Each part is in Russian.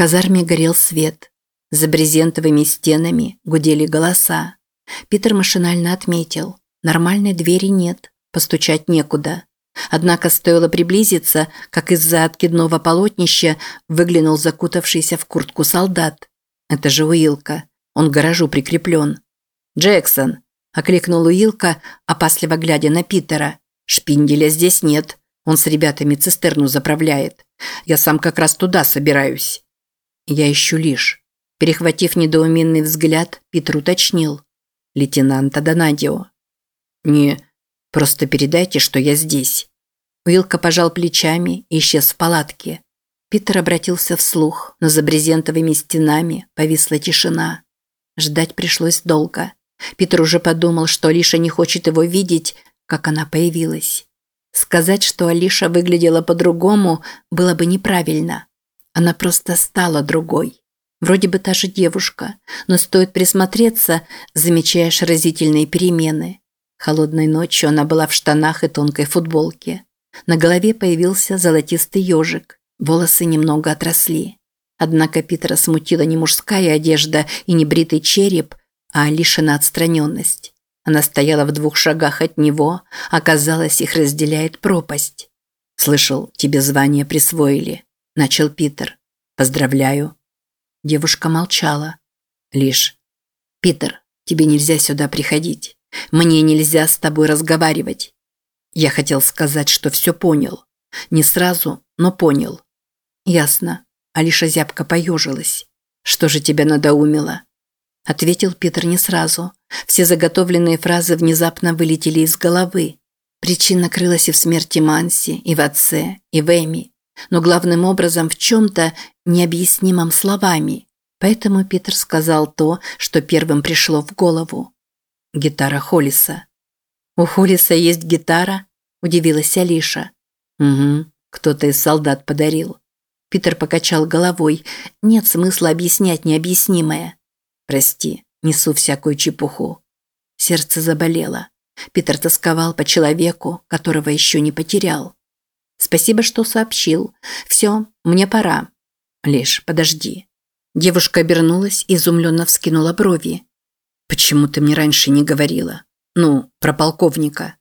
казарме горел свет. За брезентовыми стенами гудели голоса. Питер машинально отметил. Нормальной двери нет, постучать некуда. Однако стоило приблизиться, как из-за откидного полотнища выглянул закутавшийся в куртку солдат. Это же Уилка. Он к гаражу прикреплен. «Джексон!» – окликнул Уилка, опасливо глядя на Питера. «Шпинделя здесь нет. Он с ребятами цистерну заправляет. Я сам как раз туда собираюсь». Я ищу лишь. Перехватив недоуменный взгляд, Питер уточнил. «Лейтенанта Донадио». «Не, просто передайте, что я здесь». Уилка пожал плечами и исчез в палатке. Питер обратился вслух, но за брезентовыми стенами повисла тишина. Ждать пришлось долго. Питер уже подумал, что Алиша не хочет его видеть, как она появилась. Сказать, что Алиша выглядела по-другому, было бы неправильно. Она просто стала другой. Вроде бы та же девушка, но стоит присмотреться, замечаешь разительные перемены. Холодной ночью она была в штанах и тонкой футболке. На голове появился золотистый ежик, волосы немного отросли. Однако Питера смутила не мужская одежда и не бритый череп, а Алишина отстраненность. Она стояла в двух шагах от него, оказалось, их разделяет пропасть. «Слышал, тебе звание присвоили», – начал Питер. «Поздравляю». Девушка молчала. Лишь. «Питер, тебе нельзя сюда приходить. Мне нельзя с тобой разговаривать». Я хотел сказать, что все понял. Не сразу, но понял. «Ясно». Алиша зябко поежилась. «Что же тебя надоумило?» Ответил Питер не сразу. Все заготовленные фразы внезапно вылетели из головы. Причина крылась и в смерти Манси, и в отце, и в Эми. Но главным образом в чем-то необъяснимом словами. Поэтому Питер сказал то, что первым пришло в голову. Гитара Холлиса. «У Холлиса есть гитара?» – удивилась Алиша. «Угу, кто-то из солдат подарил». Питер покачал головой. «Нет смысла объяснять необъяснимое». Прости, несу всякую чепуху. Сердце заболело. Питер тосковал по человеку, которого еще не потерял. Спасибо, что сообщил. Все, мне пора. Лишь подожди. Девушка обернулась и изумленно вскинула брови. Почему ты мне раньше не говорила? Ну, про полковника.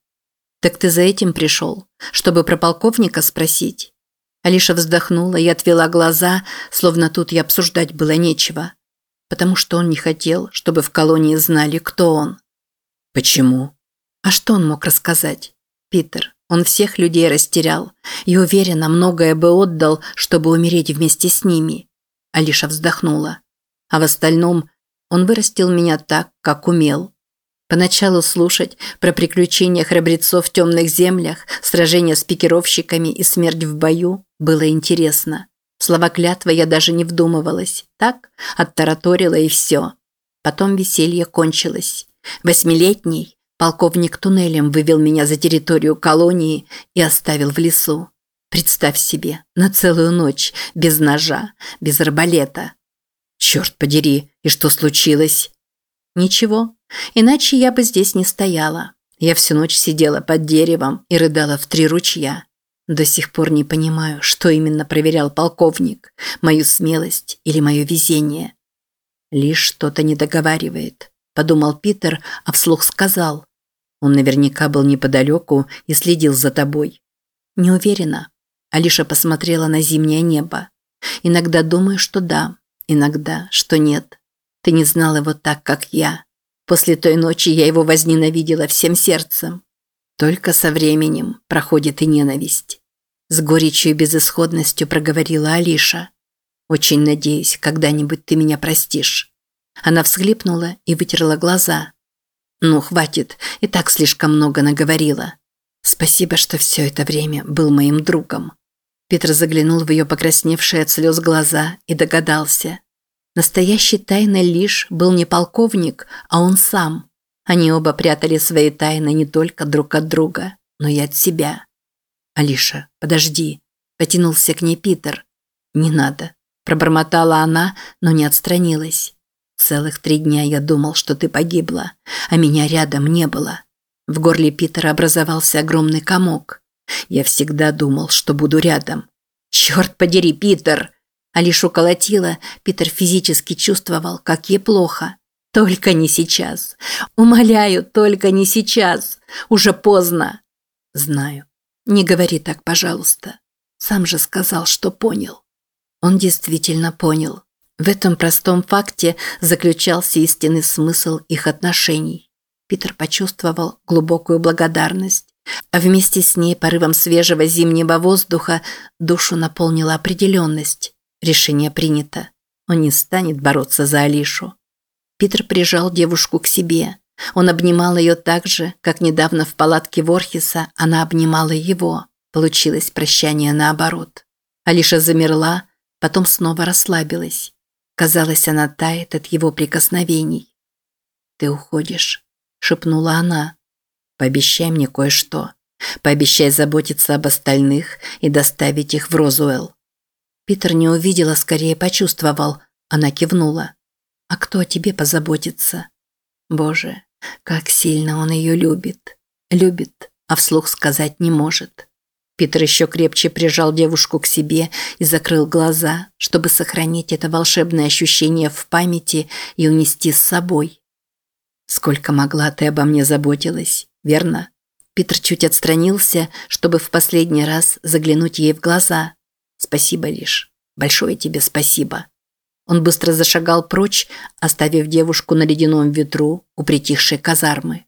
Так ты за этим пришел, чтобы про полковника спросить? Алиша вздохнула и отвела глаза, словно тут и обсуждать было нечего потому что он не хотел, чтобы в колонии знали, кто он. Почему? А что он мог рассказать? Питер, он всех людей растерял и уверенно многое бы отдал, чтобы умереть вместе с ними. Алиша вздохнула. А в остальном он вырастил меня так, как умел. Поначалу слушать про приключения храбрецов в темных землях, сражения с пикировщиками и смерть в бою было интересно слова клятвы я даже не вдумывалась. Так, оттараторила и все. Потом веселье кончилось. Восьмилетний полковник туннелем вывел меня за территорию колонии и оставил в лесу. Представь себе, на целую ночь, без ножа, без арбалета. Черт подери, и что случилось? Ничего, иначе я бы здесь не стояла. Я всю ночь сидела под деревом и рыдала в три ручья. До сих пор не понимаю, что именно проверял полковник, мою смелость или мое везение. Лишь что-то не договаривает, подумал Питер, а вслух сказал: он наверняка был неподалеку и следил за тобой. Не уверена. Алиша посмотрела на зимнее небо. Иногда думаю, что да, иногда, что нет. Ты не знал его так, как я. После той ночи я его возненавидела всем сердцем. Только со временем проходит и ненависть. С горечью и безысходностью проговорила Алиша. Очень надеюсь, когда-нибудь ты меня простишь. Она всхлипнула и вытерла глаза. Ну, хватит, и так слишком много наговорила. Спасибо, что все это время был моим другом. Питер заглянул в ее покрасневшие от слез глаза и догадался. Настоящей тайной лишь был не полковник, а он сам. Они оба прятали свои тайны не только друг от друга, но и от себя. «Алиша, подожди», – потянулся к ней Питер. «Не надо», – пробормотала она, но не отстранилась. «Целых три дня я думал, что ты погибла, а меня рядом не было». В горле Питера образовался огромный комок. Я всегда думал, что буду рядом. «Черт подери, Питер!» Алишу колотила, Питер физически чувствовал, как ей плохо. Только не сейчас. Умоляю, только не сейчас. Уже поздно. Знаю. Не говори так, пожалуйста. Сам же сказал, что понял. Он действительно понял. В этом простом факте заключался истинный смысл их отношений. Питер почувствовал глубокую благодарность, а вместе с ней порывом свежего зимнего воздуха душу наполнила определенность. Решение принято. Он не станет бороться за Алишу. Питер прижал девушку к себе. Он обнимал ее так же, как недавно в палатке Ворхиса она обнимала его. Получилось прощание наоборот. Алиша замерла, потом снова расслабилась. Казалось, она тает от его прикосновений. «Ты уходишь», – шепнула она. «Пообещай мне кое-что. Пообещай заботиться об остальных и доставить их в Розуэлл». Питер не увидел, а скорее почувствовал. Она кивнула. «А кто о тебе позаботится?» «Боже, как сильно он ее любит. Любит, а вслух сказать не может». Питер еще крепче прижал девушку к себе и закрыл глаза, чтобы сохранить это волшебное ощущение в памяти и унести с собой. «Сколько могла ты обо мне заботилась, верно?» Питер чуть отстранился, чтобы в последний раз заглянуть ей в глаза. «Спасибо лишь. Большое тебе спасибо». Он быстро зашагал прочь, оставив девушку на ледяном ветру у притихшей казармы.